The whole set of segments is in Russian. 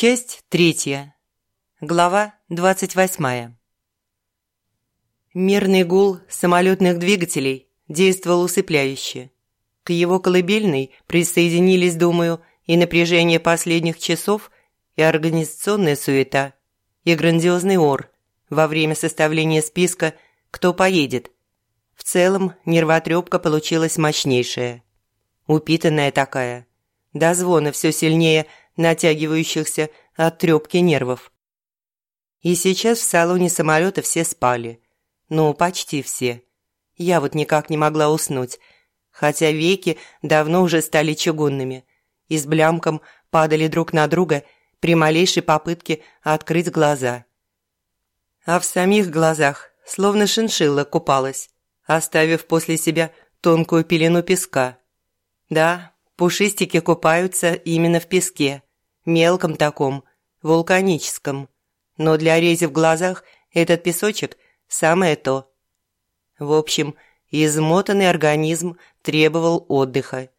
Часть третья. Глава двадцать восьмая. Мерный гул самолетных двигателей действовал усыпляюще. К его колыбельной присоединились, думаю, и напряжение последних часов, и организационная суета, и грандиозный ор во время составления списка «Кто поедет». В целом нервотрепка получилась мощнейшая. Упитанная такая. До звона все сильнее – натягивающихся от трёпки нервов. И сейчас в салоне самолета все спали. Ну, почти все. Я вот никак не могла уснуть, хотя веки давно уже стали чугунными и с блямком падали друг на друга при малейшей попытке открыть глаза. А в самих глазах словно шиншилла купалась, оставив после себя тонкую пелену песка. Да, пушистики купаются именно в песке – мелком таком, вулканическом. Но для рези в глазах этот песочек – самое то. В общем, измотанный организм требовал отдыха.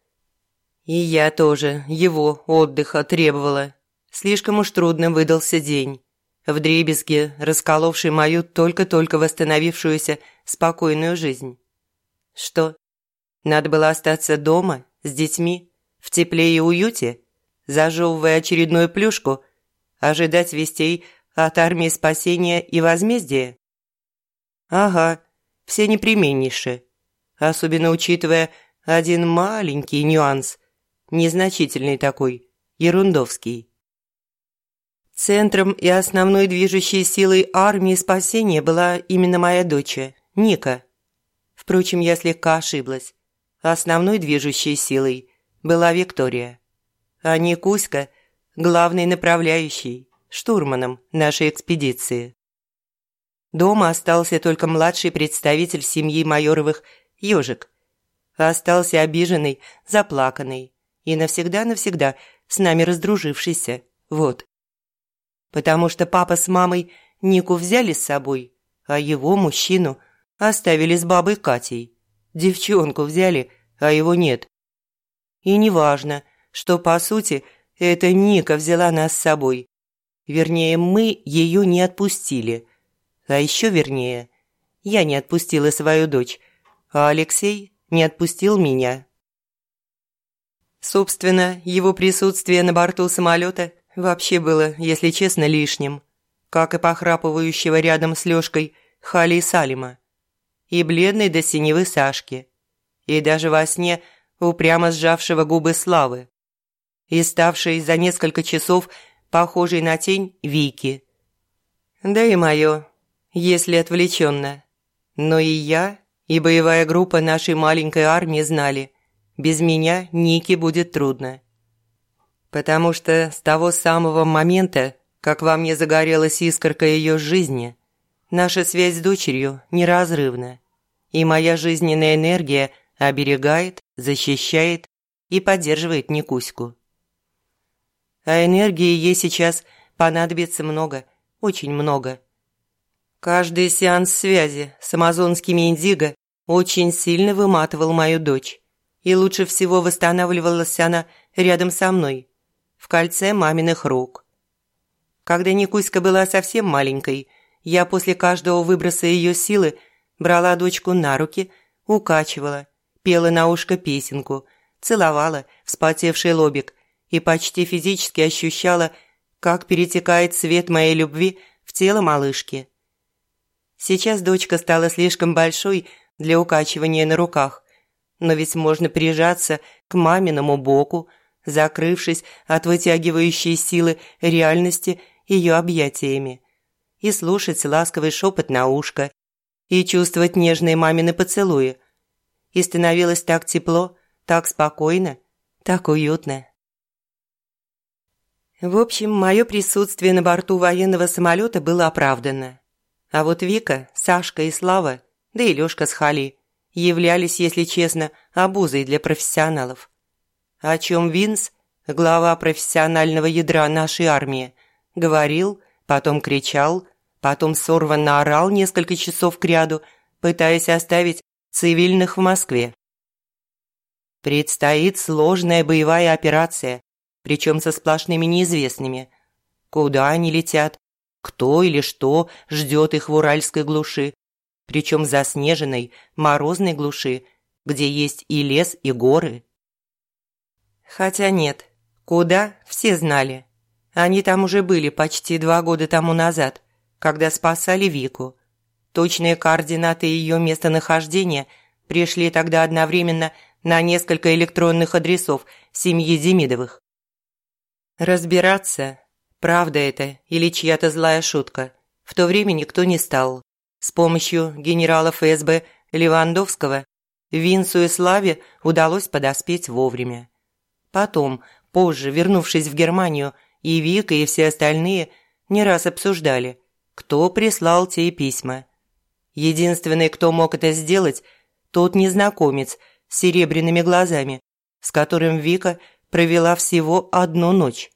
И я тоже его отдыха требовала. Слишком уж трудно выдался день. В дребезге, расколовший мою только-только восстановившуюся спокойную жизнь. Что? Надо было остаться дома, с детьми, в тепле и уюте? Зажевывая очередную плюшку, ожидать вестей от армии спасения и возмездия? Ага, все непременнейшие, особенно учитывая один маленький нюанс, незначительный такой, ерундовский. Центром и основной движущей силой армии спасения была именно моя дочь, Ника. Впрочем, я слегка ошиблась. Основной движущей силой была Виктория а не Кузька, главный направляющий, штурманом нашей экспедиции. Дома остался только младший представитель семьи Майоровых, Ёжик. Остался обиженный, заплаканный и навсегда-навсегда с нами раздружившийся, вот. Потому что папа с мамой Нику взяли с собой, а его, мужчину, оставили с бабой Катей. Девчонку взяли, а его нет. И неважно, что, по сути, это Ника взяла нас с собой. Вернее, мы ее не отпустили. А еще вернее, я не отпустила свою дочь, а Алексей не отпустил меня. Собственно, его присутствие на борту самолета вообще было, если честно, лишним, как и похрапывающего рядом с Лёшкой Хали Салима, и бледной до синевы Сашки, и даже во сне упрямо сжавшего губы Славы и ставшей за несколько часов похожей на тень Вики. Да и мое, если отвлеченно. Но и я, и боевая группа нашей маленькой армии знали, без меня Нике будет трудно. Потому что с того самого момента, как во мне загорелась искорка ее жизни, наша связь с дочерью неразрывна, и моя жизненная энергия оберегает, защищает и поддерживает Никуську а энергии ей сейчас понадобится много, очень много. Каждый сеанс связи с амазонскими индиго очень сильно выматывал мою дочь. И лучше всего восстанавливалась она рядом со мной, в кольце маминых рук. Когда Никуська была совсем маленькой, я после каждого выброса ее силы брала дочку на руки, укачивала, пела на ушко песенку, целовала вспотевший лобик и почти физически ощущала, как перетекает свет моей любви в тело малышки. Сейчас дочка стала слишком большой для укачивания на руках, но ведь можно прижаться к маминому боку, закрывшись от вытягивающей силы реальности ее объятиями, и слушать ласковый шепот на ушко, и чувствовать нежные мамины поцелуи. И становилось так тепло, так спокойно, так уютно. В общем, мое присутствие на борту военного самолета было оправдано. А вот Вика, Сашка и Слава, да и Лёшка с Хали, являлись, если честно, обузой для профессионалов. О чем Винс, глава профессионального ядра нашей армии, говорил, потом кричал, потом сорванно орал несколько часов кряду, пытаясь оставить цивильных в Москве. Предстоит сложная боевая операция, причем со сплошными неизвестными. куда они летят, кто или что ждет их в уральской глуши, причем заснеженной, морозной глуши, где есть и лес, и горы. Хотя нет, куда – все знали. Они там уже были почти два года тому назад, когда спасали Вику. Точные координаты ее местонахождения пришли тогда одновременно на несколько электронных адресов семьи Демидовых. Разбираться, правда это или чья-то злая шутка, в то время никто не стал. С помощью генерала ФСБ Левандовского Винсу и Славе удалось подоспеть вовремя. Потом, позже, вернувшись в Германию, и Вика, и все остальные не раз обсуждали, кто прислал те письма. Единственный, кто мог это сделать, тот незнакомец с серебряными глазами, с которым Вика провела всего одну ночь.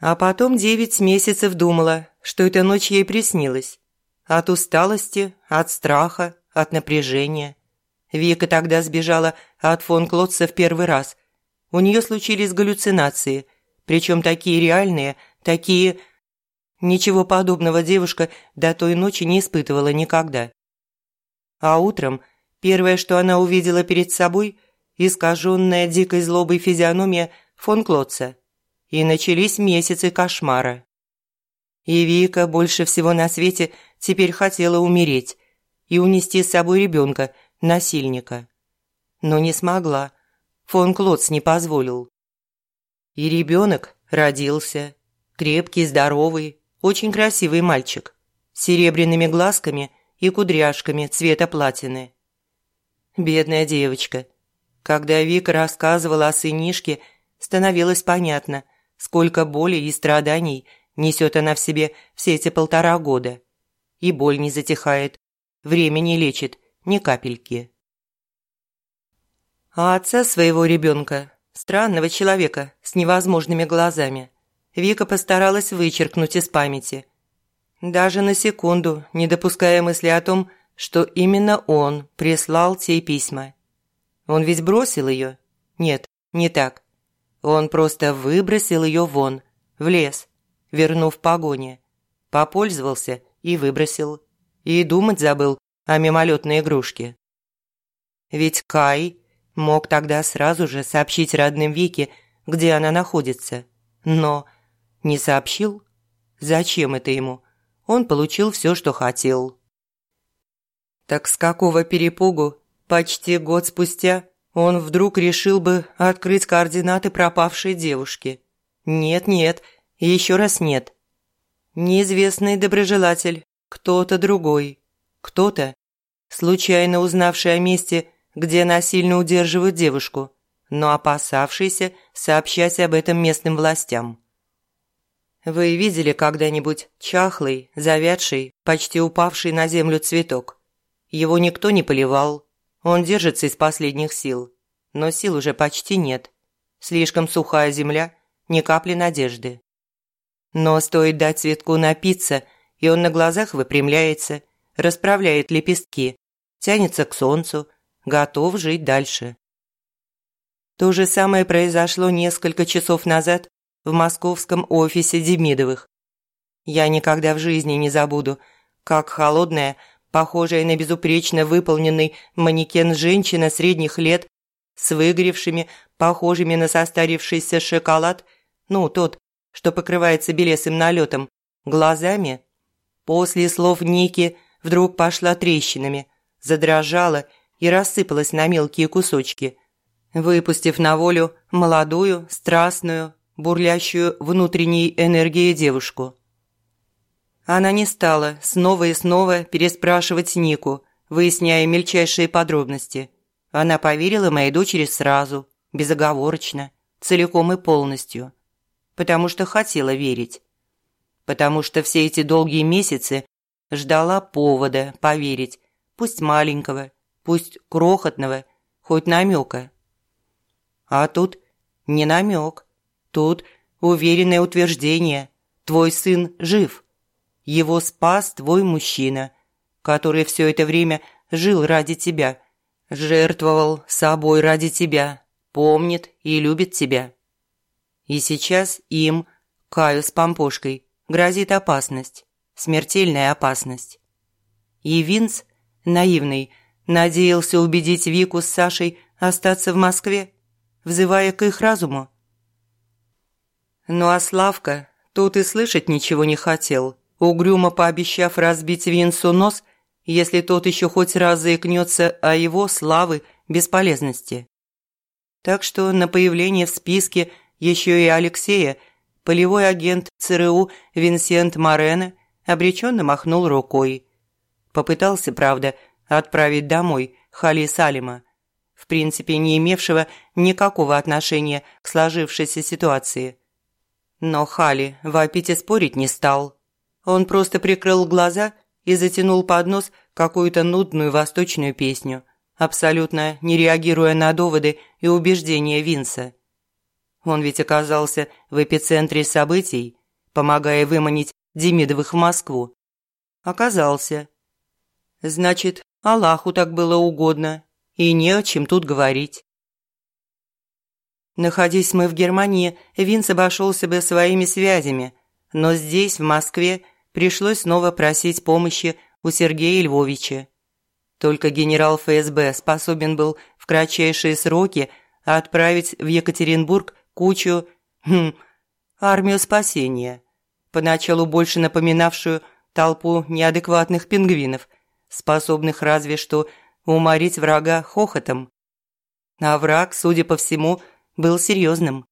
А потом девять месяцев думала, что эта ночь ей приснилась. От усталости, от страха, от напряжения. Вика тогда сбежала от фон Клотца в первый раз. У нее случились галлюцинации, причем такие реальные, такие... Ничего подобного девушка до той ночи не испытывала никогда. А утром первое, что она увидела перед собой – искаженная дикой злобой физиономия фон Клотца. И начались месяцы кошмара. И Вика больше всего на свете теперь хотела умереть и унести с собой ребенка, насильника. Но не смогла. Фон Клотц не позволил. И ребенок родился. Крепкий, здоровый, очень красивый мальчик. С серебряными глазками и кудряшками цвета платины. Бедная девочка. Когда Вика рассказывала о сынишке, становилось понятно, сколько боли и страданий несет она в себе все эти полтора года. И боль не затихает, время не лечит ни капельки. А отца своего ребенка, странного человека с невозможными глазами, Вика постаралась вычеркнуть из памяти. Даже на секунду не допуская мысли о том, что именно он прислал те письма. Он ведь бросил ее? Нет, не так. Он просто выбросил ее вон, в лес, вернув погоне. Попользовался и выбросил. И думать забыл о мимолетной игрушке. Ведь Кай мог тогда сразу же сообщить родным Вике, где она находится. Но не сообщил? Зачем это ему? Он получил все, что хотел. Так с какого перепугу Почти год спустя он вдруг решил бы открыть координаты пропавшей девушки. Нет-нет, еще раз нет. Неизвестный доброжелатель, кто-то другой, кто-то, случайно узнавший о месте, где насильно удерживают девушку, но опасавшийся сообщать об этом местным властям. Вы видели когда-нибудь чахлый, завядший, почти упавший на землю цветок? Его никто не поливал, он держится из последних сил, но сил уже почти нет. Слишком сухая земля, ни капли надежды. Но стоит дать цветку напиться, и он на глазах выпрямляется, расправляет лепестки, тянется к солнцу, готов жить дальше. То же самое произошло несколько часов назад в московском офисе Демидовых. Я никогда в жизни не забуду, как холодная, похожая на безупречно выполненный манекен женщина средних лет с выгоревшими, похожими на состарившийся шоколад, ну, тот, что покрывается белесым налетом, глазами, после слов Ники вдруг пошла трещинами, задрожала и рассыпалась на мелкие кусочки, выпустив на волю молодую, страстную, бурлящую внутренней энергией девушку. Она не стала снова и снова переспрашивать Нику, выясняя мельчайшие подробности. Она поверила моей дочери сразу, безоговорочно, целиком и полностью. Потому что хотела верить. Потому что все эти долгие месяцы ждала повода поверить, пусть маленького, пусть крохотного, хоть намека. А тут не намек, тут уверенное утверждение «твой сын жив». Его спас твой мужчина, который все это время жил ради тебя, жертвовал собой ради тебя, помнит и любит тебя. И сейчас им, Каю с помпошкой грозит опасность, смертельная опасность. И Винс, наивный, надеялся убедить Вику с Сашей остаться в Москве, взывая к их разуму. Ну а Славка тут и слышать ничего не хотел, угрюмо пообещав разбить Винсу нос, если тот еще хоть раз заикнется о его славы бесполезности. Так что на появление в списке еще и Алексея полевой агент ЦРУ Винсент Морено обреченно махнул рукой. Попытался, правда, отправить домой Хали Салима, в принципе не имевшего никакого отношения к сложившейся ситуации. Но Хали вопить и спорить не стал. Он просто прикрыл глаза и затянул под нос какую-то нудную восточную песню, абсолютно не реагируя на доводы и убеждения Винса. Он ведь оказался в эпицентре событий, помогая выманить Демидовых в Москву. Оказался. Значит, Аллаху так было угодно, и не о чем тут говорить. Находясь мы в Германии, Винс обошелся бы своими связями, но здесь, в Москве, пришлось снова просить помощи у Сергея Львовича. Только генерал ФСБ способен был в кратчайшие сроки отправить в Екатеринбург кучу... Хм, армию спасения, поначалу больше напоминавшую толпу неадекватных пингвинов, способных разве что уморить врага хохотом. А враг, судя по всему, был серьезным.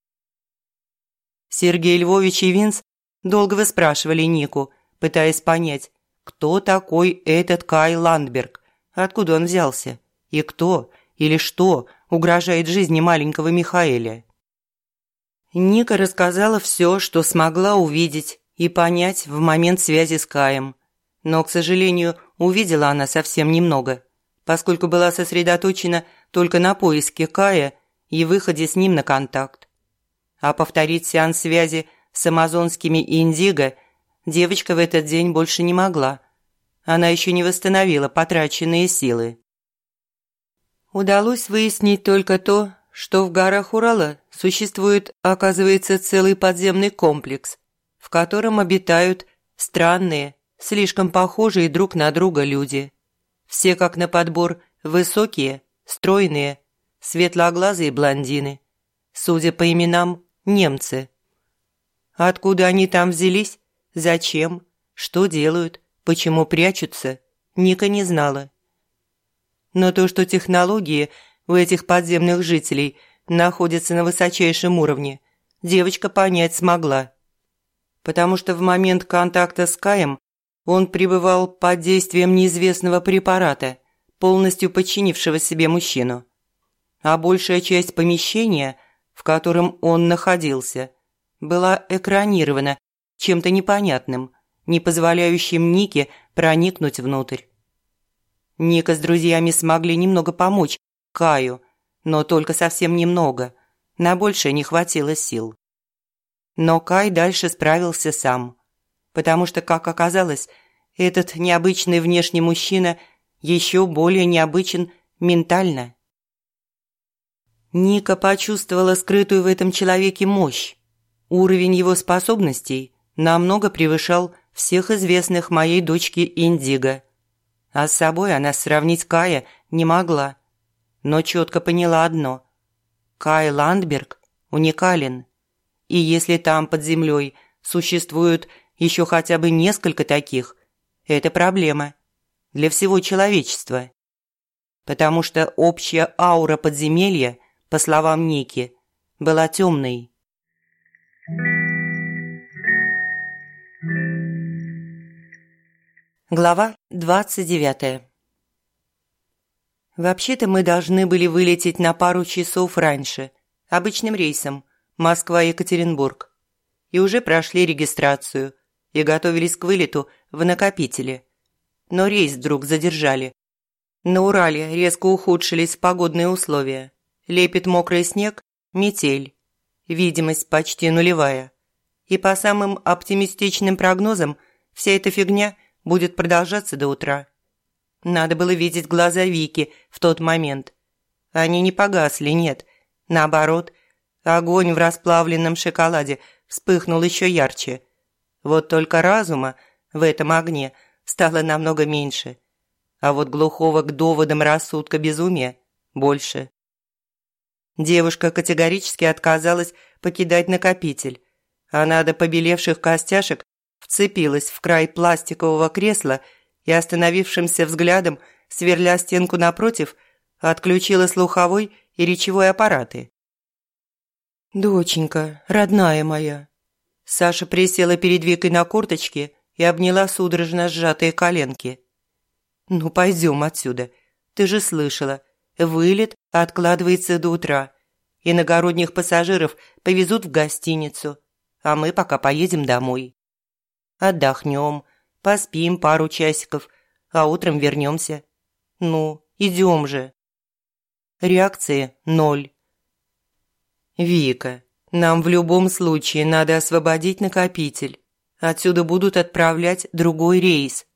Сергей Львович и Винс долго выспрашивали Нику, пытаясь понять, кто такой этот Кай Ландберг, откуда он взялся, и кто или что угрожает жизни маленького Михаэля. Ника рассказала все, что смогла увидеть и понять в момент связи с Каем. Но, к сожалению, увидела она совсем немного, поскольку была сосредоточена только на поиске Кая и выходе с ним на контакт. А повторить сеанс связи с амазонскими индиго – девочка в этот день больше не могла. Она еще не восстановила потраченные силы. Удалось выяснить только то, что в горах Урала существует, оказывается, целый подземный комплекс, в котором обитают странные, слишком похожие друг на друга люди. Все как на подбор высокие, стройные, светлоглазые блондины. Судя по именам, немцы. Откуда они там взялись, Зачем? Что делают? Почему прячутся? Ника не знала. Но то, что технологии у этих подземных жителей находятся на высочайшем уровне, девочка понять смогла. Потому что в момент контакта с Каем он пребывал под действием неизвестного препарата, полностью подчинившего себе мужчину. А большая часть помещения, в котором он находился, была экранирована чем-то непонятным, не позволяющим Нике проникнуть внутрь. Ника с друзьями смогли немного помочь Каю, но только совсем немного, на большее не хватило сил. Но Кай дальше справился сам, потому что, как оказалось, этот необычный внешний мужчина еще более необычен ментально. Ника почувствовала скрытую в этом человеке мощь. Уровень его способностей намного превышал всех известных моей дочке Индиго. А с собой она сравнить Кая не могла. Но четко поняла одно. Кай Ландберг уникален. И если там под землей существуют еще хотя бы несколько таких, это проблема для всего человечества. Потому что общая аура подземелья, по словам Ники, была темной. Глава 29 Вообще-то мы должны были вылететь на пару часов раньше, обычным рейсом, Москва-Екатеринбург. И уже прошли регистрацию и готовились к вылету в накопителе. Но рейс вдруг задержали. На Урале резко ухудшились погодные условия. Лепит мокрый снег, метель. Видимость почти нулевая. И по самым оптимистичным прогнозам, вся эта фигня – будет продолжаться до утра. Надо было видеть глаза Вики в тот момент. Они не погасли, нет. Наоборот, Огонь в расплавленном шоколаде вспыхнул еще ярче. Вот только разума в этом огне стало намного меньше, а вот глухого к доводам рассудка безумия больше. Девушка категорически отказалась покидать накопитель. Она до побелевших костяшек вцепилась в край пластикового кресла и остановившимся взглядом, сверля стенку напротив, отключила слуховой и речевой аппараты. «Доченька, родная моя!» Саша присела перед Викой на курточке и обняла судорожно сжатые коленки. «Ну, пойдем отсюда. Ты же слышала, вылет откладывается до утра. Иногородних пассажиров повезут в гостиницу, а мы пока поедем домой. Отдохнем, поспим пару часиков, а утром вернемся. Ну, идем же. Реакции ноль. Вика, нам в любом случае надо освободить накопитель. Отсюда будут отправлять другой рейс.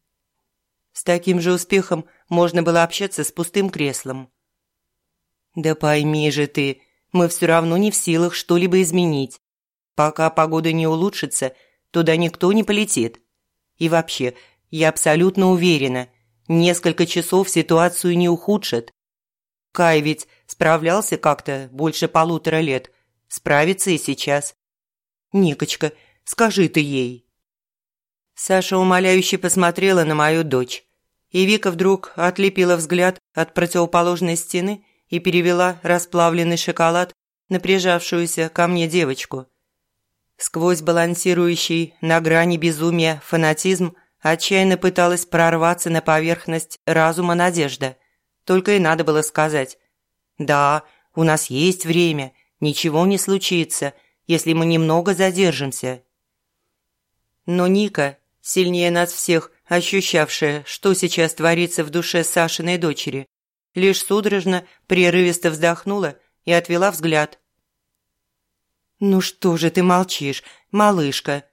С таким же успехом можно было общаться с пустым креслом. Да пойми же ты, мы все равно не в силах что-либо изменить. Пока погода не улучшится, туда никто не полетит. И вообще, я абсолютно уверена, несколько часов ситуацию не ухудшат. Кай ведь справлялся как-то больше полутора лет, справится и сейчас. Никочка, скажи ты ей. Саша умоляюще посмотрела на мою дочь, и Вика вдруг отлепила взгляд от противоположной стены и перевела расплавленный шоколад на прижавшуюся ко мне девочку. Сквозь балансирующий на грани безумия фанатизм отчаянно пыталась прорваться на поверхность разума надежда. Только и надо было сказать «Да, у нас есть время, ничего не случится, если мы немного задержимся». Но Ника, сильнее нас всех, ощущавшая, что сейчас творится в душе Сашиной дочери, лишь судорожно, прерывисто вздохнула и отвела взгляд. «Ну что же ты молчишь, малышка?»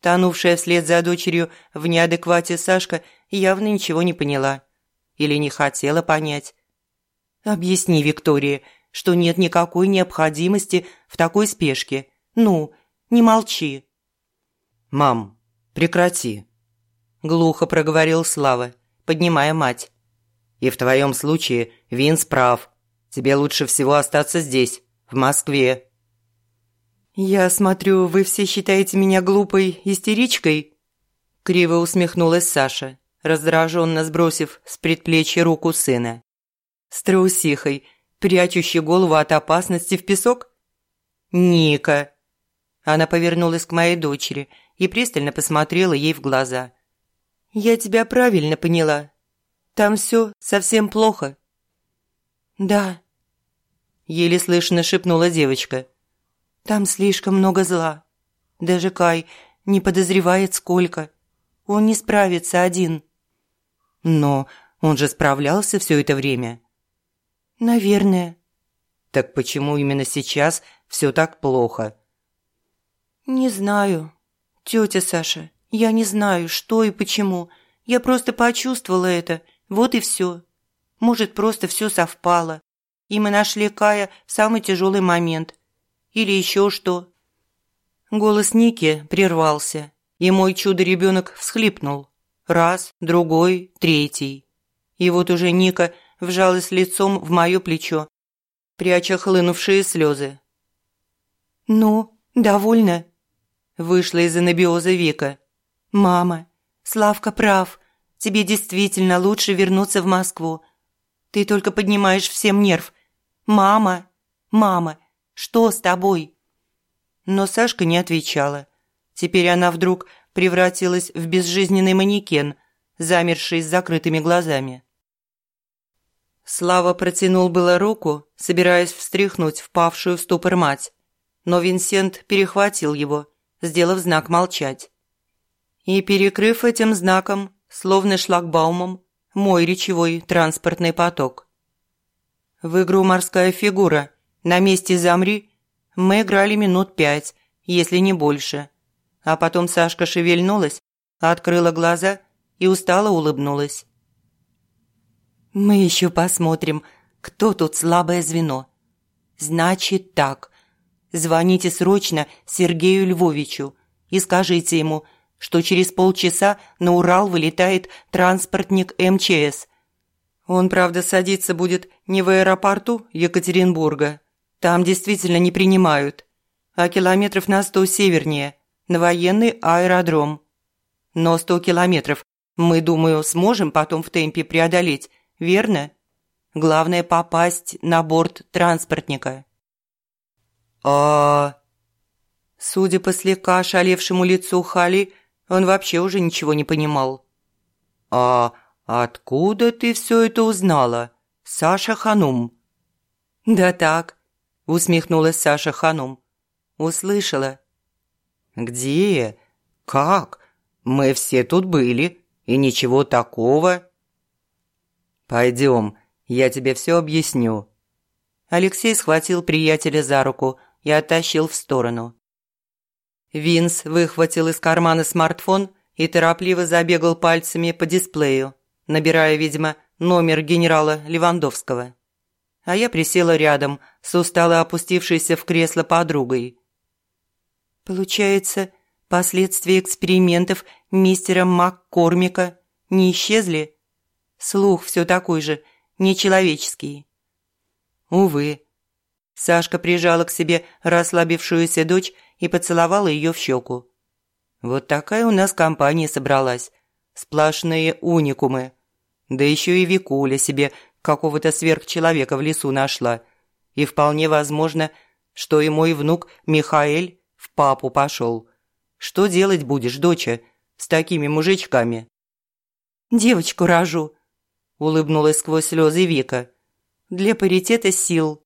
Тонувшая вслед за дочерью в неадеквате Сашка явно ничего не поняла. Или не хотела понять. «Объясни Виктории, что нет никакой необходимости в такой спешке. Ну, не молчи». «Мам, прекрати», – глухо проговорил Слава, поднимая мать. И в твоем случае Винс прав. Тебе лучше всего остаться здесь, в Москве». «Я смотрю, вы все считаете меня глупой истеричкой?» Криво усмехнулась Саша, раздраженно сбросив с предплечья руку сына. «С трусихой, прячущей голову от опасности в песок?» «Ника!» Она повернулась к моей дочери и пристально посмотрела ей в глаза. «Я тебя правильно поняла. Там все совсем плохо». «Да», – еле слышно шепнула девочка. «Там слишком много зла. Даже Кай не подозревает сколько. Он не справится один». «Но он же справлялся все это время». «Наверное». «Так почему именно сейчас все так плохо?» «Не знаю. Тетя Саша, я не знаю, что и почему. Я просто почувствовала это – вот и все. Может, просто все совпало. И мы нашли Кая в самый тяжелый момент. Или еще что. Голос Ники прервался, и мой чудо-ребенок всхлипнул. Раз, другой, третий. И вот уже Ника вжалась лицом в мое плечо, пряча хлынувшие слезы. «Ну, довольно?» Вышла из анабиоза Вика. «Мама, Славка прав. Тебе действительно лучше вернуться в Москву. Ты только поднимаешь всем нерв. Мама, мама, что с тобой?» Но Сашка не отвечала. Теперь она вдруг превратилась в безжизненный манекен, замерший с закрытыми глазами. Слава протянул было руку, собираясь встряхнуть впавшую в ступор мать, но Винсент перехватил его, сделав знак молчать. И, перекрыв этим знаком словно шлагбаумом, мой речевой транспортный поток. В игру «Морская фигура» на месте «Замри» мы играли минут пять, если не больше. А потом Сашка шевельнулась, открыла глаза и устало улыбнулась. «Мы еще посмотрим, кто тут слабое звено. Значит так, Звоните срочно Сергею Львовичу и скажите ему, что через полчаса на Урал вылетает транспортник МЧС. Он, правда, садиться будет не в аэропорту Екатеринбурга. Там действительно не принимают, а километров на сто севернее, на военный аэродром. Но сто километров мы, думаю, сможем потом в темпе преодолеть, верно? Главное – попасть на борт транспортника. «А...» Судя по слегка ошалевшему лицу Хали, он вообще уже ничего не понимал. «А откуда ты все это узнала, Саша Ханум?» «Да так», – усмехнулась Саша Ханум. «Услышала». «Где? Как? Мы все тут были, и ничего такого». «Пойдем, я тебе все объясню». Алексей схватил приятеля за руку и оттащил в сторону. Винс выхватил из кармана смартфон и торопливо забегал пальцами по дисплею, набирая, видимо, номер генерала Левандовского. А я присела рядом с устало опустившейся в кресло подругой. «Получается, последствия экспериментов мистера МакКормика не исчезли? Слух все такой же, нечеловеческий». «Увы». Сашка прижала к себе расслабившуюся дочь и поцеловала ее в щеку. «Вот такая у нас компания собралась. Сплошные уникумы. Да еще и Викуля себе какого-то сверхчеловека в лесу нашла. И вполне возможно, что и мой внук Михаэль в папу пошел. Что делать будешь, доча, с такими мужичками?» «Девочку рожу», – улыбнулась сквозь слезы Вика. «Для паритета сил».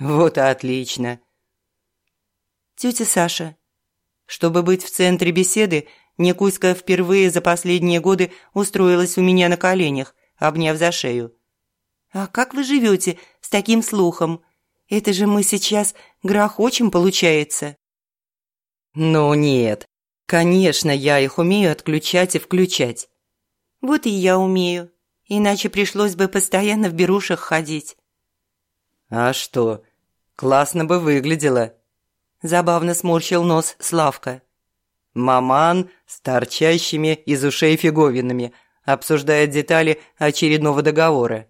«Вот и отлично. «Тетя Саша». Чтобы быть в центре беседы, Никуська впервые за последние годы устроилась у меня на коленях, обняв за шею. «А как вы живете с таким слухом? Это же мы сейчас грохочем, получается». «Ну нет, конечно, я их умею отключать и включать». «Вот и я умею, иначе пришлось бы постоянно в берушах ходить». «А что, классно бы выглядело», Забавно сморщил нос Славка. Маман с торчащими из ушей фиговинами обсуждает детали очередного договора.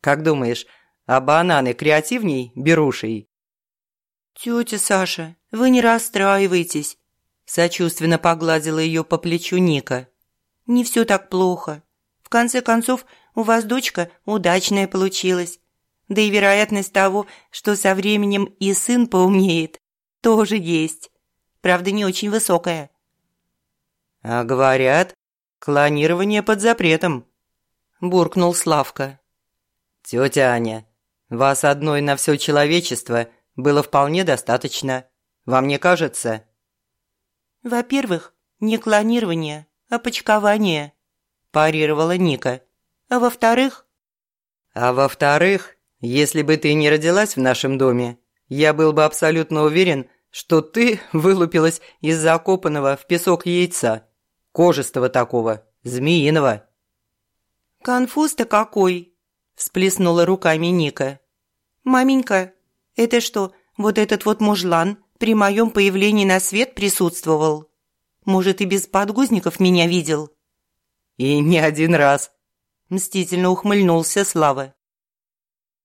Как думаешь, а бананы креативней берушей? «Тетя Саша, вы не расстраивайтесь», – сочувственно погладила ее по плечу Ника. «Не все так плохо. В конце концов, у вас дочка удачная получилась. Да и вероятность того, что со временем и сын поумнеет, тоже есть. Правда, не очень высокая. А говорят, клонирование под запретом, буркнул Славка. Тетя Аня, вас одной на все человечество было вполне достаточно. Вам не кажется? Во-первых, не клонирование, а почкование, парировала Ника. А во-вторых... А во-вторых, если бы ты не родилась в нашем доме, я был бы абсолютно уверен, что ты вылупилась из закопанного в песок яйца. Кожистого такого, змеиного». «Конфуз-то какой!» – всплеснула руками Ника. «Маменька, это что, вот этот вот мужлан при моем появлении на свет присутствовал? Может, и без подгузников меня видел?» «И не один раз», – мстительно ухмыльнулся Слава.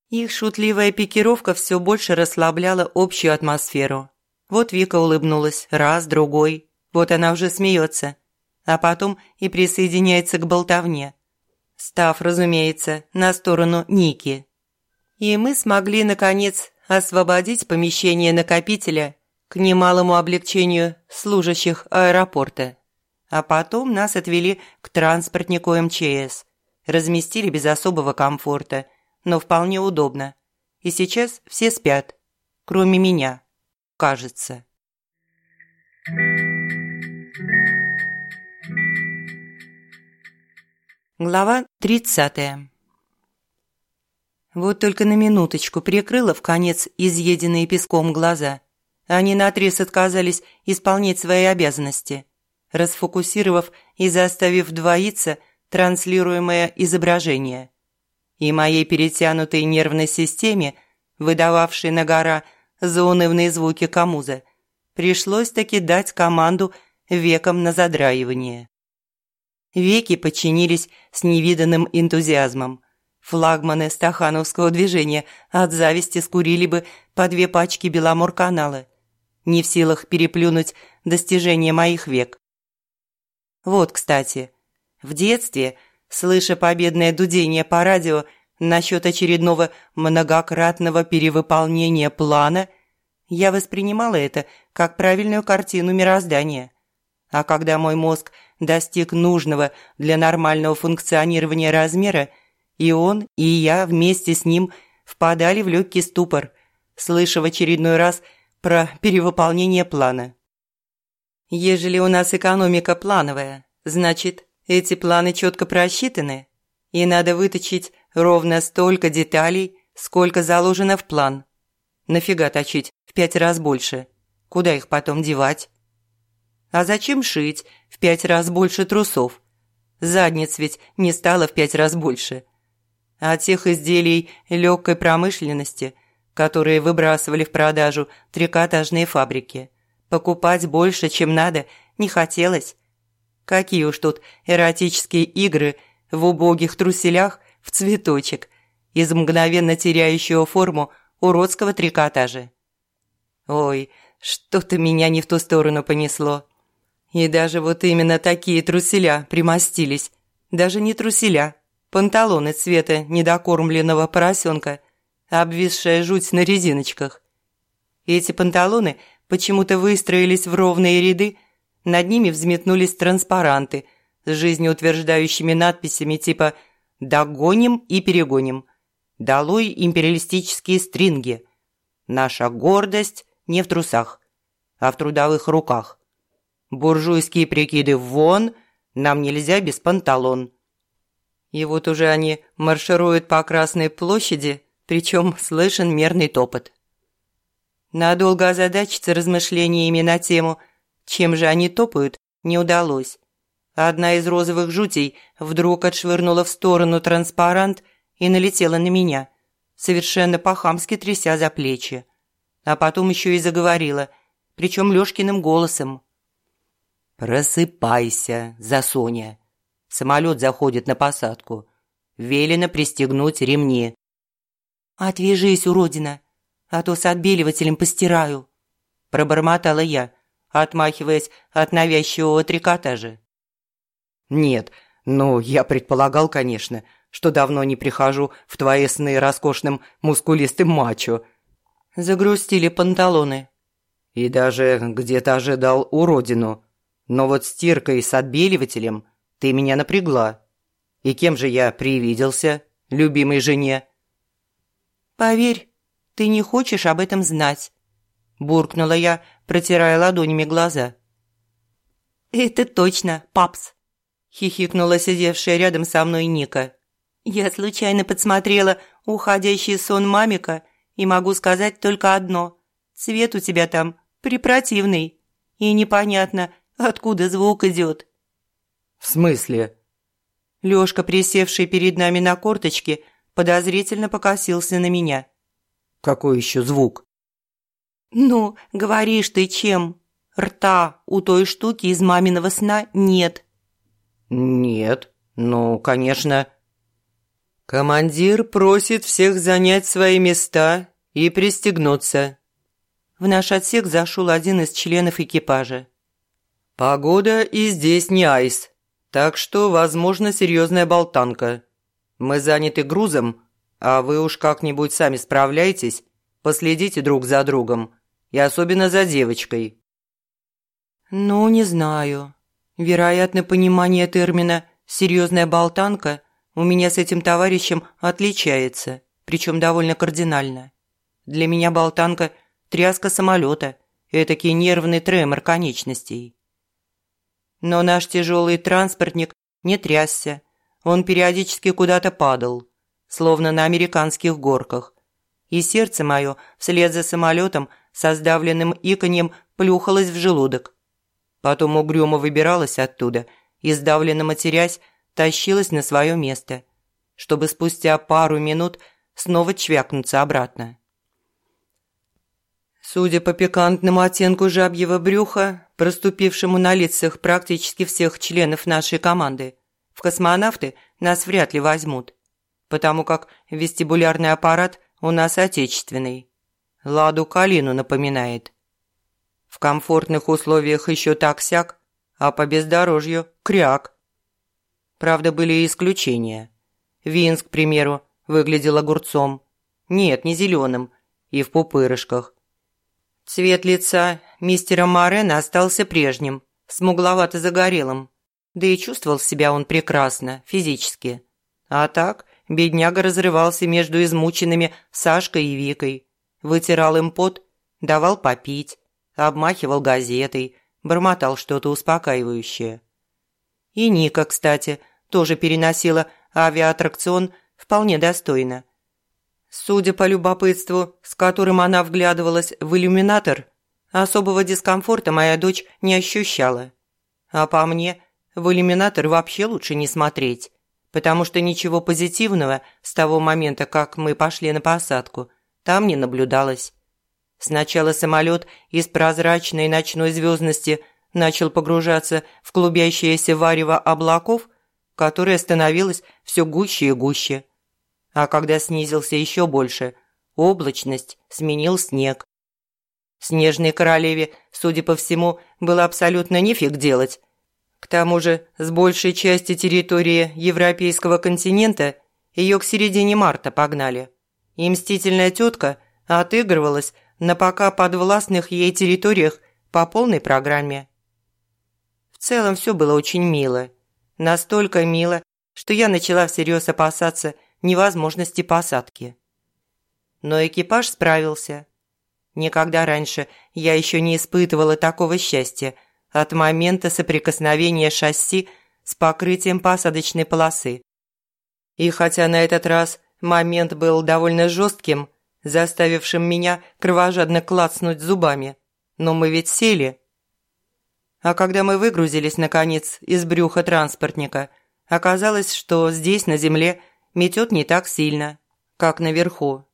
Их шутливая пикировка все больше расслабляла общую атмосферу. Вот Вика улыбнулась раз, другой. Вот она уже смеется. А потом и присоединяется к болтовне. Став, разумеется, на сторону Ники. И мы смогли, наконец, освободить помещение накопителя к немалому облегчению служащих аэропорта. А потом нас отвели к транспортнику МЧС. Разместили без особого комфорта – но вполне удобно. И сейчас все спят, кроме меня, кажется. Глава 30. Вот только на минуточку прикрыла в конец изъеденные песком глаза. Они наотрез отказались исполнять свои обязанности, расфокусировав и заставив двоиться транслируемое изображение – и моей перетянутой нервной системе, выдававшей на гора заунывные звуки камуза. Пришлось таки дать команду веком на задраивание. Веки подчинились с невиданным энтузиазмом. Флагманы стахановского движения от зависти скурили бы по две пачки Беломор-канала. Не в силах переплюнуть достижения моих век. Вот, кстати, в детстве, слыша победное дудение по радио насчет очередного многократного перевыполнения плана, я воспринимала это как правильную картину мироздания. А когда мой мозг достиг нужного для нормального функционирования размера, и он, и я вместе с ним впадали в легкий ступор, слыша в очередной раз про перевыполнение плана. Ежели у нас экономика плановая, значит, эти планы четко просчитаны, и надо выточить ровно столько деталей, сколько заложено в план. Нафига точить в пять раз больше? Куда их потом девать? А зачем шить в пять раз больше трусов? Задниц ведь не стало в пять раз больше. А тех изделий легкой промышленности, которые выбрасывали в продажу трикотажные фабрики, покупать больше, чем надо, не хотелось. Какие уж тут эротические игры в убогих труселях в цветочек из мгновенно теряющего форму уродского трикотажа. Ой, что-то меня не в ту сторону понесло. И даже вот именно такие труселя примостились. Даже не труселя, панталоны цвета недокормленного поросенка, обвисшая жуть на резиночках. Эти панталоны почему-то выстроились в ровные ряды. Над ними взметнулись транспаранты с жизнеутверждающими надписями типа «Догоним и перегоним», «Долой империалистические стринги», «Наша гордость не в трусах, а в трудовых руках», «Буржуйские прикиды вон, нам нельзя без панталон». И вот уже они маршируют по Красной площади, причем слышен мерный топот. Надолго озадачиться размышлениями на тему – чем же они топают, не удалось. Одна из розовых жутей вдруг отшвырнула в сторону транспарант и налетела на меня, совершенно по-хамски тряся за плечи. А потом еще и заговорила, причем Лёшкиным голосом. «Просыпайся, Засоня. Самолет заходит на посадку. Велено пристегнуть ремни». «Отвяжись, уродина, а то с отбеливателем постираю», – пробормотала я, отмахиваясь от навязчивого трикотажа. «Нет, ну, я предполагал, конечно, что давно не прихожу в твои сны роскошным мускулистым мачо». Загрустили панталоны. «И даже где-то ожидал уродину. Но вот стиркой с отбеливателем ты меня напрягла. И кем же я привиделся, любимой жене?» «Поверь, ты не хочешь об этом знать», – буркнула я, протирая ладонями глаза. «Это точно, папс!» – хихикнула сидевшая рядом со мной Ника. «Я случайно подсмотрела уходящий сон мамика и могу сказать только одно. Цвет у тебя там препротивный, и непонятно, откуда звук идет». «В смысле?» Лёшка, присевший перед нами на корточке, подозрительно покосился на меня. «Какой еще звук?» «Ну, говоришь ты чем? Рта у той штуки из маминого сна нет». «Нет, ну, конечно». «Командир просит всех занять свои места и пристегнуться». В наш отсек зашел один из членов экипажа. «Погода и здесь не айс, так что, возможно, серьезная болтанка. Мы заняты грузом, а вы уж как-нибудь сами справляйтесь Последите друг за другом. И особенно за девочкой». «Ну, не знаю. Вероятно, понимание термина «серьезная болтанка» у меня с этим товарищем отличается, причем довольно кардинально. Для меня болтанка – тряска самолета, этакий нервный тремор конечностей. Но наш тяжелый транспортник не трясся, он периодически куда-то падал, словно на американских горках, и сердце мое вслед за самолетом со сдавленным иконьем плюхалось в желудок. Потом угрюмо выбиралась оттуда и, сдавленно матерясь, тащилась на свое место, чтобы спустя пару минут снова чвякнуться обратно. Судя по пикантному оттенку жабьего брюха, проступившему на лицах практически всех членов нашей команды, в космонавты нас вряд ли возьмут, потому как вестибулярный аппарат у нас отечественный. Ладу Калину напоминает. В комфортных условиях еще так-сяк, а по бездорожью – кряк. Правда, были и исключения. Винс, к примеру, выглядел огурцом. Нет, не зеленым, и в пупырышках. Цвет лица мистера Морена остался прежним, смугловато-загорелым. Да и чувствовал себя он прекрасно, физически. А так, бедняга разрывался между измученными Сашкой и Викой. Вытирал им пот, давал попить, обмахивал газетой, бормотал что-то успокаивающее. И Ника, кстати, тоже переносила авиааттракцион вполне достойно – Судя по любопытству, с которым она вглядывалась в иллюминатор, особого дискомфорта моя дочь не ощущала. А по мне, в иллюминатор вообще лучше не смотреть, потому что ничего позитивного с того момента, как мы пошли на посадку, там не наблюдалось. Сначала самолет из прозрачной ночной звездности начал погружаться в клубящееся варево облаков, которое становилось все гуще и гуще – а когда снизился еще больше, облачность сменил снег. Снежной королеве, судя по всему, было абсолютно нефиг делать. К тому же, с большей части территории европейского континента ее к середине марта погнали. И мстительная тетка отыгрывалась на пока подвластных ей территориях по полной программе. В целом все было очень мило. Настолько мило, что я начала всерьез опасаться невозможности посадки. Но экипаж справился. Никогда раньше я еще не испытывала такого счастья от момента соприкосновения шасси с покрытием посадочной полосы. И хотя на этот раз момент был довольно жестким, заставившим меня кровожадно клацнуть зубами, но мы ведь сели. А когда мы выгрузились, наконец, из брюха транспортника, оказалось, что здесь, на земле, метет не так сильно, как наверху.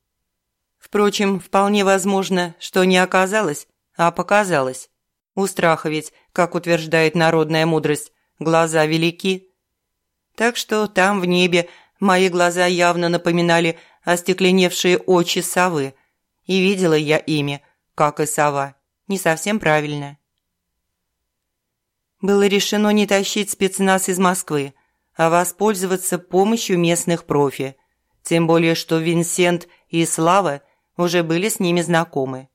Впрочем, вполне возможно, что не оказалось, а показалось. У страха ведь, как утверждает народная мудрость, глаза велики. Так что там, в небе, мои глаза явно напоминали остекленевшие очи совы, и видела я ими, как и сова, не совсем правильно. Было решено не тащить спецназ из Москвы, а воспользоваться помощью местных профи. Тем более, что Винсент и Слава уже были с ними знакомы.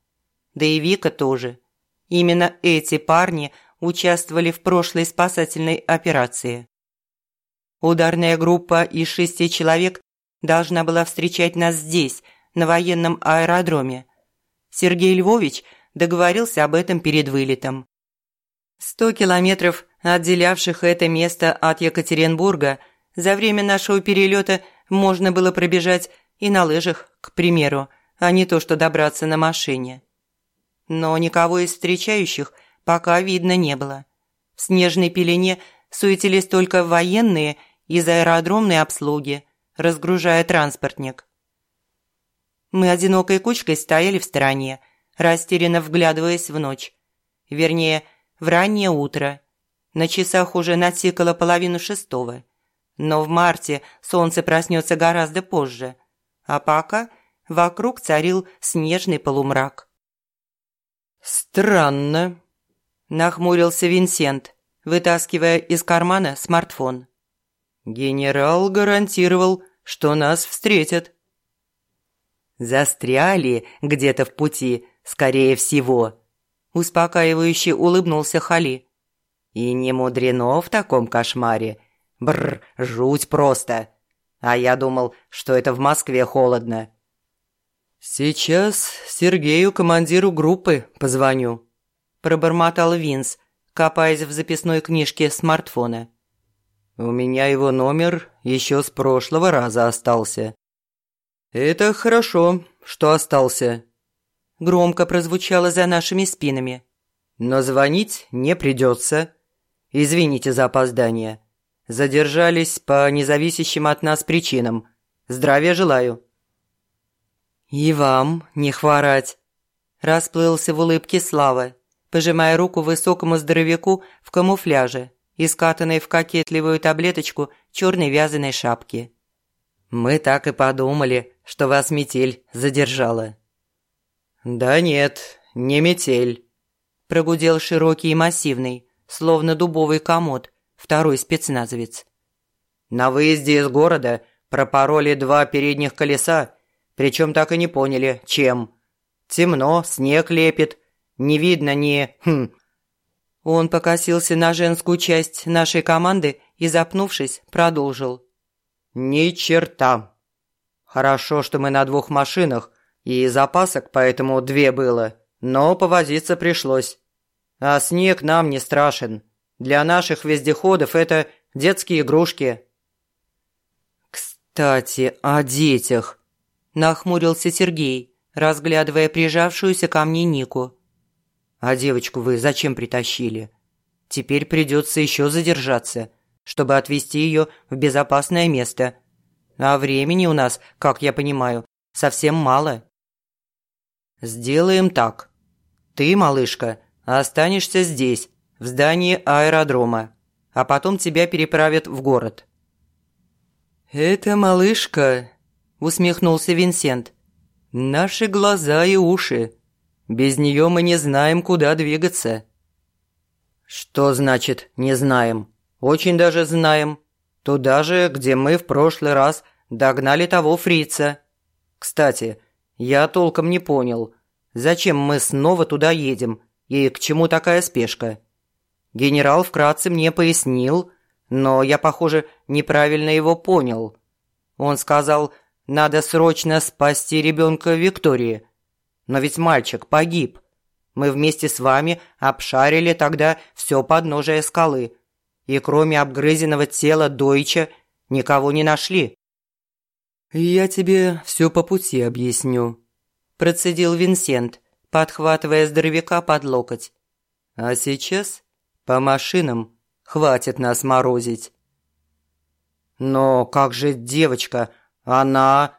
Да и Вика тоже. Именно эти парни участвовали в прошлой спасательной операции. Ударная группа из шести человек должна была встречать нас здесь, на военном аэродроме. Сергей Львович договорился об этом перед вылетом. Сто километров отделявших это место от Екатеринбурга, за время нашего перелета можно было пробежать и на лыжах, к примеру, а не то что добраться на машине. Но никого из встречающих пока видно не было. В снежной пелене суетились только военные из аэродромной обслуги, разгружая транспортник. Мы одинокой кучкой стояли в стороне, растерянно вглядываясь в ночь. Вернее, в раннее утро – на часах уже натикало половину шестого. Но в марте солнце проснется гораздо позже. А пока вокруг царил снежный полумрак. «Странно», – нахмурился Винсент, вытаскивая из кармана смартфон. «Генерал гарантировал, что нас встретят». «Застряли где-то в пути, скорее всего», – успокаивающе улыбнулся Хали. И не мудрено в таком кошмаре. Бррр, жуть просто. А я думал, что это в Москве холодно. «Сейчас Сергею, командиру группы, позвоню», – пробормотал Винс, копаясь в записной книжке смартфона. «У меня его номер еще с прошлого раза остался». «Это хорошо, что остался», – громко прозвучало за нашими спинами. «Но звонить не придется». Извините за опоздание. Задержались по независящим от нас причинам. Здравия желаю». «И вам не хворать», Расплылся в улыбке Слава, пожимая руку высокому здоровяку в камуфляже и скатанной в кокетливую таблеточку черной вязаной шапки. «Мы так и подумали, что вас метель задержала». «Да нет, не метель», – прогудел широкий и массивный, словно дубовый комод, второй спецназовец. «На выезде из города пропороли два передних колеса, причем так и не поняли, чем. Темно, снег лепит, не видно ни... Хм. Он покосился на женскую часть нашей команды и, запнувшись, продолжил. «Ни черта. Хорошо, что мы на двух машинах, и запасок поэтому две было, но повозиться пришлось. А снег нам не страшен. Для наших вездеходов это детские игрушки». «Кстати, о детях», – нахмурился Сергей, разглядывая прижавшуюся ко мне Нику. «А девочку вы зачем притащили? Теперь придется еще задержаться, чтобы отвезти ее в безопасное место. А времени у нас, как я понимаю, совсем мало». «Сделаем так. Ты, малышка, останешься здесь, в здании аэродрома, а потом тебя переправят в город». «Это малышка», – усмехнулся Винсент. «Наши глаза и уши. Без нее мы не знаем, куда двигаться». «Что значит «не знаем»? Очень даже знаем. Туда же, где мы в прошлый раз догнали того фрица. Кстати, я толком не понял, зачем мы снова туда едем и к чему такая спешка. Генерал вкратце мне пояснил, но я, похоже, неправильно его понял. Он сказал, надо срочно спасти ребенка Виктории. Но ведь мальчик погиб. Мы вместе с вами обшарили тогда все подножие скалы. И кроме обгрызенного тела Дойча никого не нашли. «Я тебе все по пути объясню», – процедил Винсент, подхватывая здоровяка под локоть. «А сейчас по машинам хватит нас морозить». «Но как же девочка? Она...»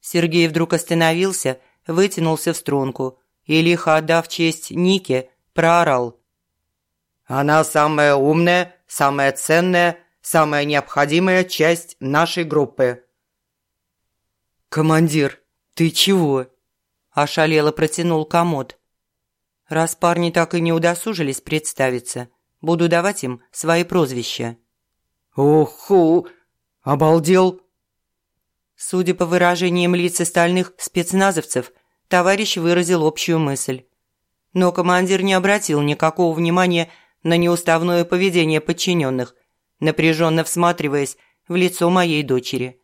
Сергей вдруг остановился, вытянулся в струнку и, лихо отдав честь Нике, проорал. «Она самая умная, самая ценная, самая необходимая часть нашей группы». «Командир, ты чего?» – ошалело протянул комод. «Раз парни так и не удосужились представиться, буду давать им свои прозвища». «Оху! Обалдел!» Судя по выражениям лиц остальных спецназовцев, товарищ выразил общую мысль. Но командир не обратил никакого внимания на неуставное поведение подчиненных, напряженно всматриваясь в лицо моей дочери.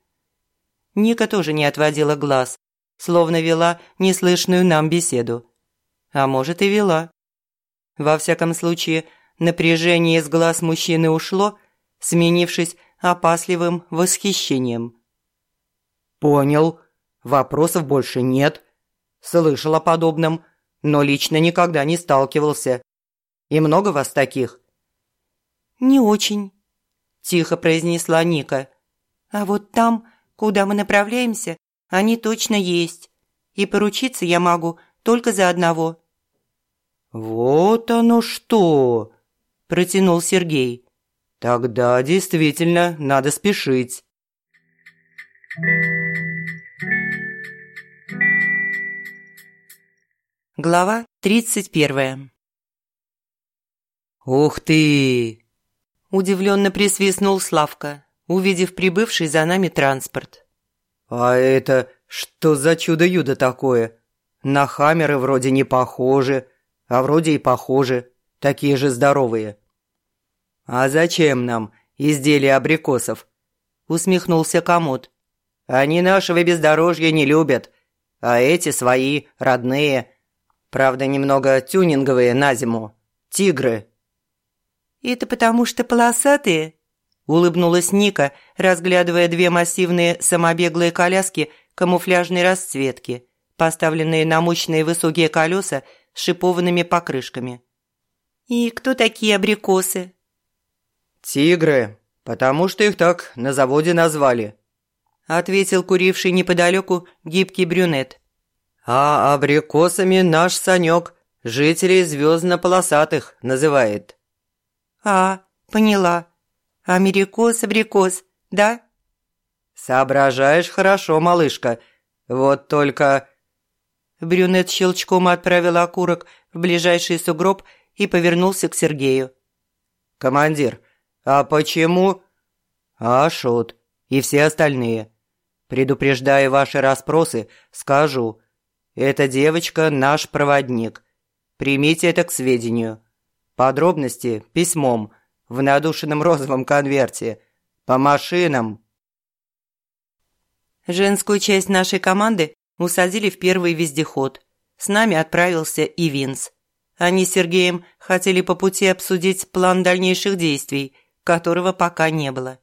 Ника тоже не отводила глаз, словно вела неслышную нам беседу. А может и вела. Во всяком случае, напряжение из глаз мужчины ушло, сменившись опасливым восхищением. «Понял. Вопросов больше нет. Слышал о подобном, но лично никогда не сталкивался. И много вас таких?» «Не очень», – тихо произнесла Ника. «А вот там, куда мы направляемся, они точно есть. И поручиться я могу только за одного». «Вот оно что!» – протянул Сергей. Тогда действительно надо спешить. Глава тридцать первая. «Ух ты!» – удивленно присвистнул Славка, увидев прибывший за нами транспорт. «А это что за чудо-юдо такое? На хаммеры вроде не похожи, а вроде и похожи, такие же здоровые». «А зачем нам изделия абрикосов?» – усмехнулся комод. «Они нашего бездорожья не любят, а эти свои, родные. Правда, немного тюнинговые на зиму. Тигры». «Это потому что полосатые?» – улыбнулась Ника, разглядывая две массивные самобеглые коляски камуфляжной расцветки, поставленные на мощные высокие колеса с шипованными покрышками. «И кто такие абрикосы?» «Тигры, потому что их так на заводе назвали», – ответил куривший неподалеку гибкий брюнет. А абрикосами наш Санек жителей звездно-полосатых называет. А, поняла. Америкос-абрикос, да? Соображаешь хорошо, малышка. Вот только... Брюнет щелчком отправил окурок в ближайший сугроб и повернулся к Сергею. «Командир, а почему...» «А Шут и все остальные. Предупреждая ваши расспросы, скажу. Эта девочка наш проводник. Примите это к сведению. Подробности письмом, в надушенном розовом конверте. По машинам». Женскую часть нашей команды усадили в первый вездеход. С нами отправился и Винс. Они с Сергеем хотели по пути обсудить план дальнейших действий, которого пока не было.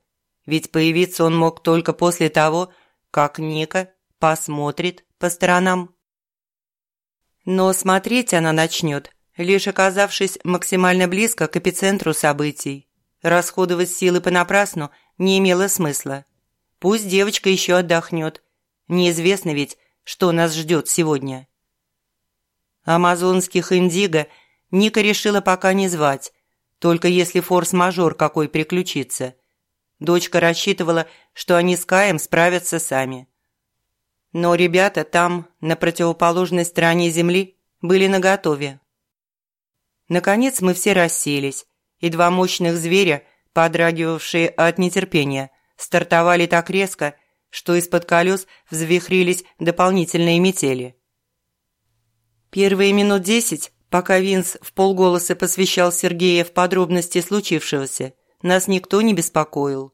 Ведь появиться он мог только после того, как Ника посмотрит по сторонам. Но смотреть она начнет, лишь оказавшись максимально близко к эпицентру событий. Расходовать силы понапрасну не имело смысла. Пусть девочка еще отдохнет. Неизвестно ведь, что нас ждет сегодня. Амазонских индиго Ника решила пока не звать, только если форс-мажор какой приключится. Дочка рассчитывала, что они с Каем справятся сами. Но ребята там, на противоположной стороне земли, были наготове. Наконец мы все расселись, и два мощных зверя, подрагивавшие от нетерпения, стартовали так резко, что из-под колес взвихрились дополнительные метели. Первые минут десять, пока Винс в полголоса посвящал Сергея в подробности случившегося, нас никто не беспокоил.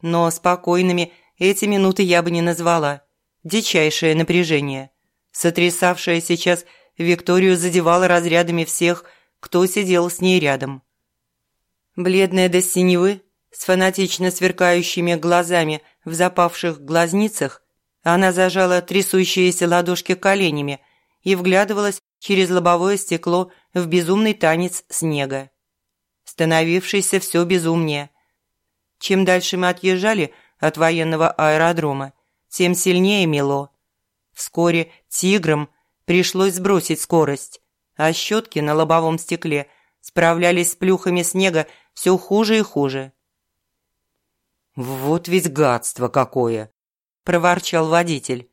Но спокойными эти минуты я бы не назвала. Дичайшее напряжение, сотрясавшее сейчас Викторию, задевало разрядами всех, кто сидел с ней рядом. Бледная до синевы, с фанатично сверкающими глазами в запавших глазницах, она зажала трясущиеся ладошки коленями и вглядывалась через лобовое стекло в безумный танец снега становившийся все безумнее. Чем дальше мы отъезжали от военного аэродрома, тем сильнее мело. Вскоре тиграм пришлось сбросить скорость, а щетки на лобовом стекле справлялись с плюхами снега все хуже и хуже. «Вот ведь гадство какое!» – проворчал водитель.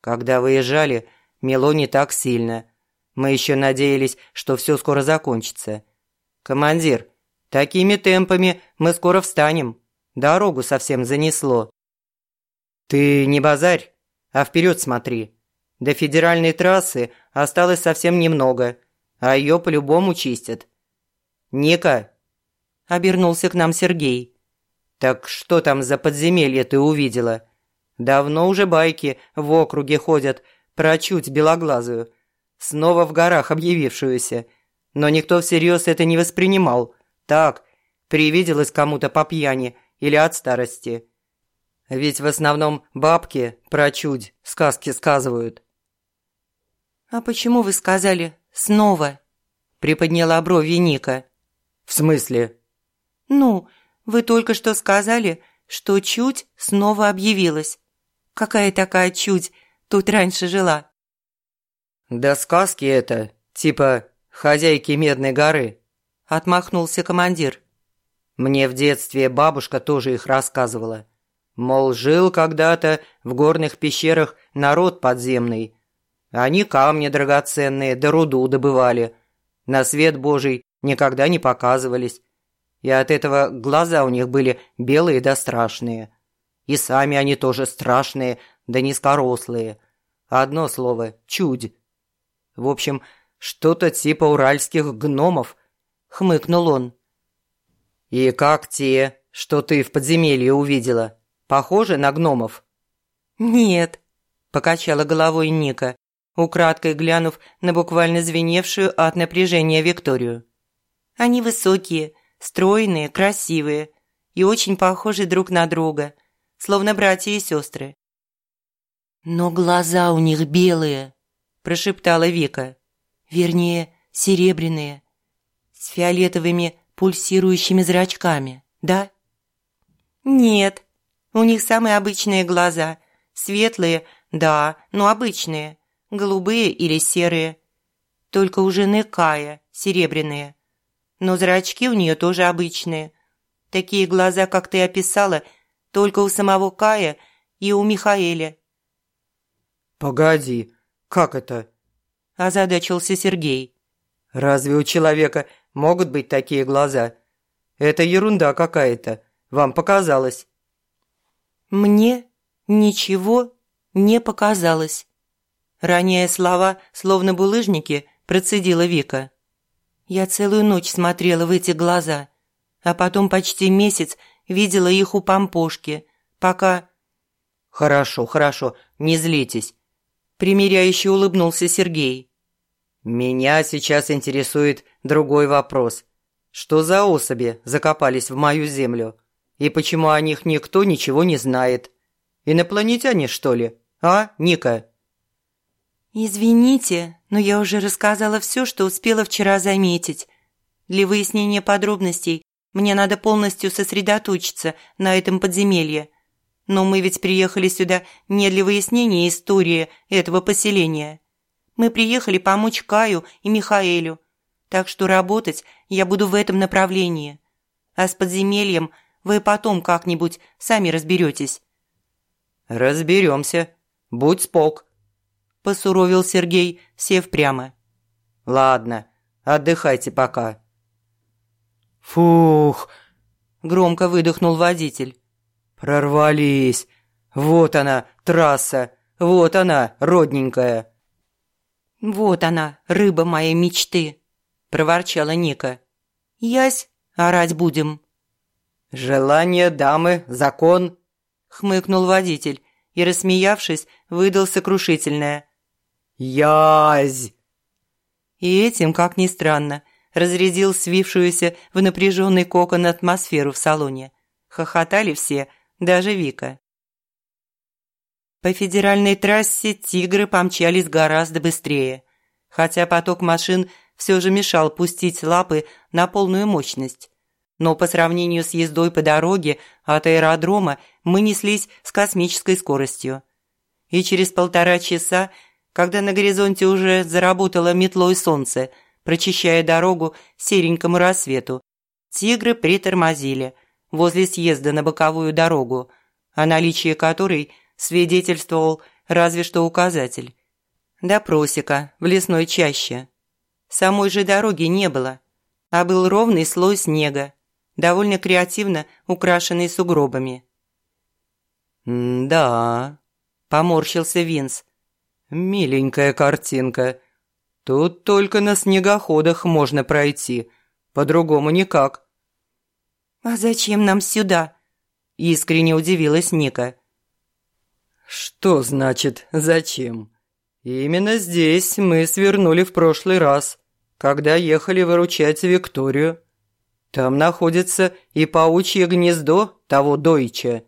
«Когда выезжали, мело не так сильно. Мы еще надеялись, что все скоро закончится. Командир, Такими темпами мы скоро встанем. Дорогу совсем занесло. Ты не базарь, а вперед смотри. До федеральной трассы осталось совсем немного, а ее по-любому чистят. Ника, обернулся к нам Сергей. Так что там за подземелье ты увидела? Давно уже байки в округе ходят про чуть белоглазую, снова в горах объявившуюся, но никто всерьез это не воспринимал. Так, привиделось кому-то по пьяни или от старости. Ведь в основном бабки про чудь сказки сказывают. «А почему вы сказали «снова»?» – приподняла брови Ника. «В смысле?» «Ну, вы только что сказали, что чуть снова объявилась. Какая такая чуть тут раньше жила?» «Да сказки это, типа хозяйки Медной горы», – отмахнулся командир. «Мне в детстве бабушка тоже их рассказывала. Мол, жил когда-то в горных пещерах народ подземный. Они камни драгоценные да руду добывали. На свет Божий никогда не показывались. И от этого глаза у них были белые да страшные. И сами они тоже страшные да низкорослые. Одно слово – чудь. В общем, что-то типа уральских гномов – хмыкнул он. «И как те, что ты в подземелье увидела? Похожи на гномов?» «Нет», – покачала головой Ника, украдкой глянув на буквально звеневшую от напряжения Викторию. «Они высокие, стройные, красивые и очень похожи друг на друга, словно братья и сестры». «Но глаза у них белые», – прошептала Вика. «Вернее, серебряные с фиолетовыми пульсирующими зрачками, да? Нет, у них самые обычные глаза. Светлые, да, но обычные. Голубые или серые. Только у жены Кая серебряные. Но зрачки у нее тоже обычные. Такие глаза, как ты описала, только у самого Кая и у Михаэля. «Погоди, как это?» – озадачился Сергей. «Разве у человека могут быть такие глаза? Это ерунда какая-то. Вам показалось». «Мне ничего не показалось». Роняя слова, словно булыжники, процедила Вика. «Я целую ночь смотрела в эти глаза, а потом почти месяц видела их у помпошки, пока...» «Хорошо, хорошо, не злитесь», – примиряюще улыбнулся Сергей. «Меня сейчас интересует другой вопрос. Что за особи закопались в мою землю? И почему о них никто ничего не знает? Инопланетяне, что ли? А, Ника?» «Извините, но я уже рассказала все, что успела вчера заметить. Для выяснения подробностей мне надо полностью сосредоточиться на этом подземелье. Но мы ведь приехали сюда не для выяснения истории этого поселения. Мы приехали помочь Каю и Михаэлю, так что работать я буду в этом направлении. А с подземельем вы потом как-нибудь сами разберетесь». «Разберемся. Будь спок», – посуровил Сергей, сев прямо. «Ладно, отдыхайте пока». «Фух!» – громко выдохнул водитель. «Прорвались! Вот она, трасса! Вот она, родненькая!» «Вот она, рыба моей мечты!» – проворчала Ника. «Ясь, орать будем!» «Желание дамы – закон!» – хмыкнул водитель и, рассмеявшись, выдал сокрушительное. «Язь!» И этим, как ни странно, разрядил свившуюся в напряженный кокон атмосферу в салоне. Хохотали все, даже Вика. По федеральной трассе «Тигры» помчались гораздо быстрее, хотя поток машин все же мешал пустить лапы на полную мощность. Но по сравнению с ездой по дороге от аэродрома мы неслись с космической скоростью. И через полтора часа, когда на горизонте уже заработало метлой солнце – прочищая дорогу серенькому рассвету. Тигры притормозили возле съезда на боковую дорогу, о наличии которой свидетельствовал разве что указатель. До просека, в лесной чаще. Самой же дороги не было, а был ровный слой снега, довольно креативно украшенный сугробами. «Да», – поморщился Винс. «Миленькая картинка. Тут только на снегоходах можно пройти, по-другому никак». «А зачем нам сюда?» – искренне удивилась Ника. «Что значит «зачем»?» «Именно здесь мы свернули в прошлый раз, когда ехали выручать Викторию. Там находится и паучье гнездо того Дойча».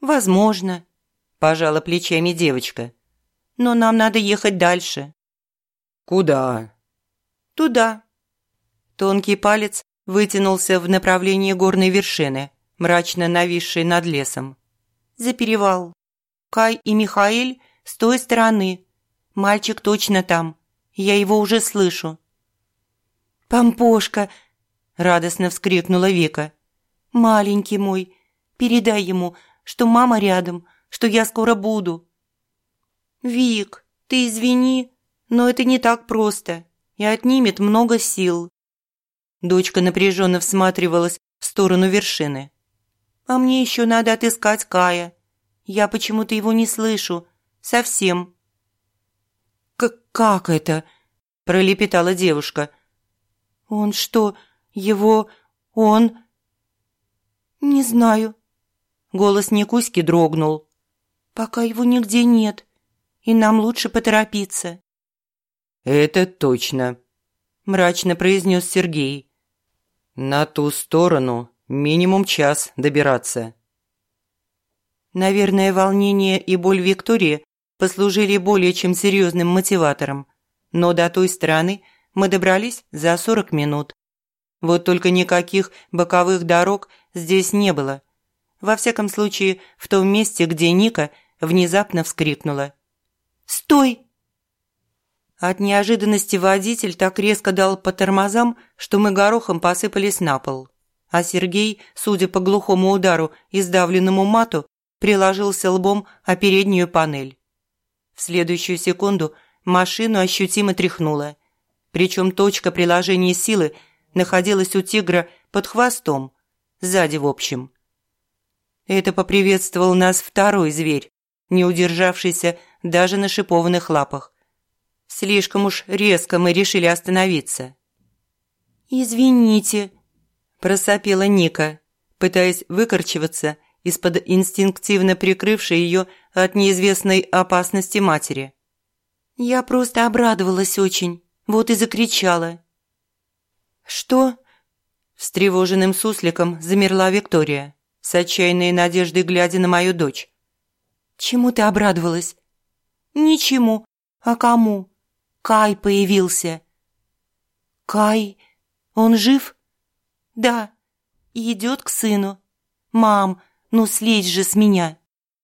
«Возможно», – пожала плечами девочка. «Но нам надо ехать дальше». «Куда?» «Туда». Тонкий палец вытянулся в направлении горной вершины, мрачно нависшей над лесом. «За перевал. Кай и Михаил с той стороны. Мальчик точно там. Я его уже слышу». «Помпошка!» – радостно вскрикнула Вика. «Маленький мой, передай ему, что мама рядом, что я скоро буду». «Вик, ты извини, но это не так просто и отнимет много сил. Дочка напряженно всматривалась в сторону вершины. «А мне еще надо отыскать Кая. Я почему-то его не слышу. Совсем». «Как, как это?» – пролепетала девушка. «Он что, его... он...» «Не знаю». Голос Никуськи дрогнул. «Пока его нигде нет, и нам лучше поторопиться». «Это точно», – мрачно произнес Сергей. «На ту сторону минимум час добираться». Наверное, волнение и боль Виктории послужили более чем серьезным мотиватором, но до той стороны мы добрались за 40 минут. Вот только никаких боковых дорог здесь не было. Во всяком случае, в том месте, где Ника внезапно вскрикнула. «Стой!» От неожиданности водитель так резко дал по тормозам, что мы горохом посыпались на пол. А Сергей, судя по глухому удару и сдавленному мату, приложился лбом о переднюю панель. В следующую секунду машину ощутимо тряхнуло. Причем точка приложения силы находилась у тигра под хвостом, сзади в общем. Это поприветствовал нас второй зверь, не удержавшийся даже на шипованных лапах. Слишком уж резко мы решили остановиться. «Извините», – просопела Ника, пытаясь выкорчеваться из-под инстинктивно прикрывшей ее от неизвестной опасности матери. «Я просто обрадовалась очень, вот и закричала». «Что?» – встревоженным сусликом замерла Виктория, с отчаянной надеждой глядя на мою дочь. «Чему ты обрадовалась?» «Ничему. А кому?» Кай появился». «Кай? Он жив?» «Да, идет к сыну. Мам, ну слезь же с меня».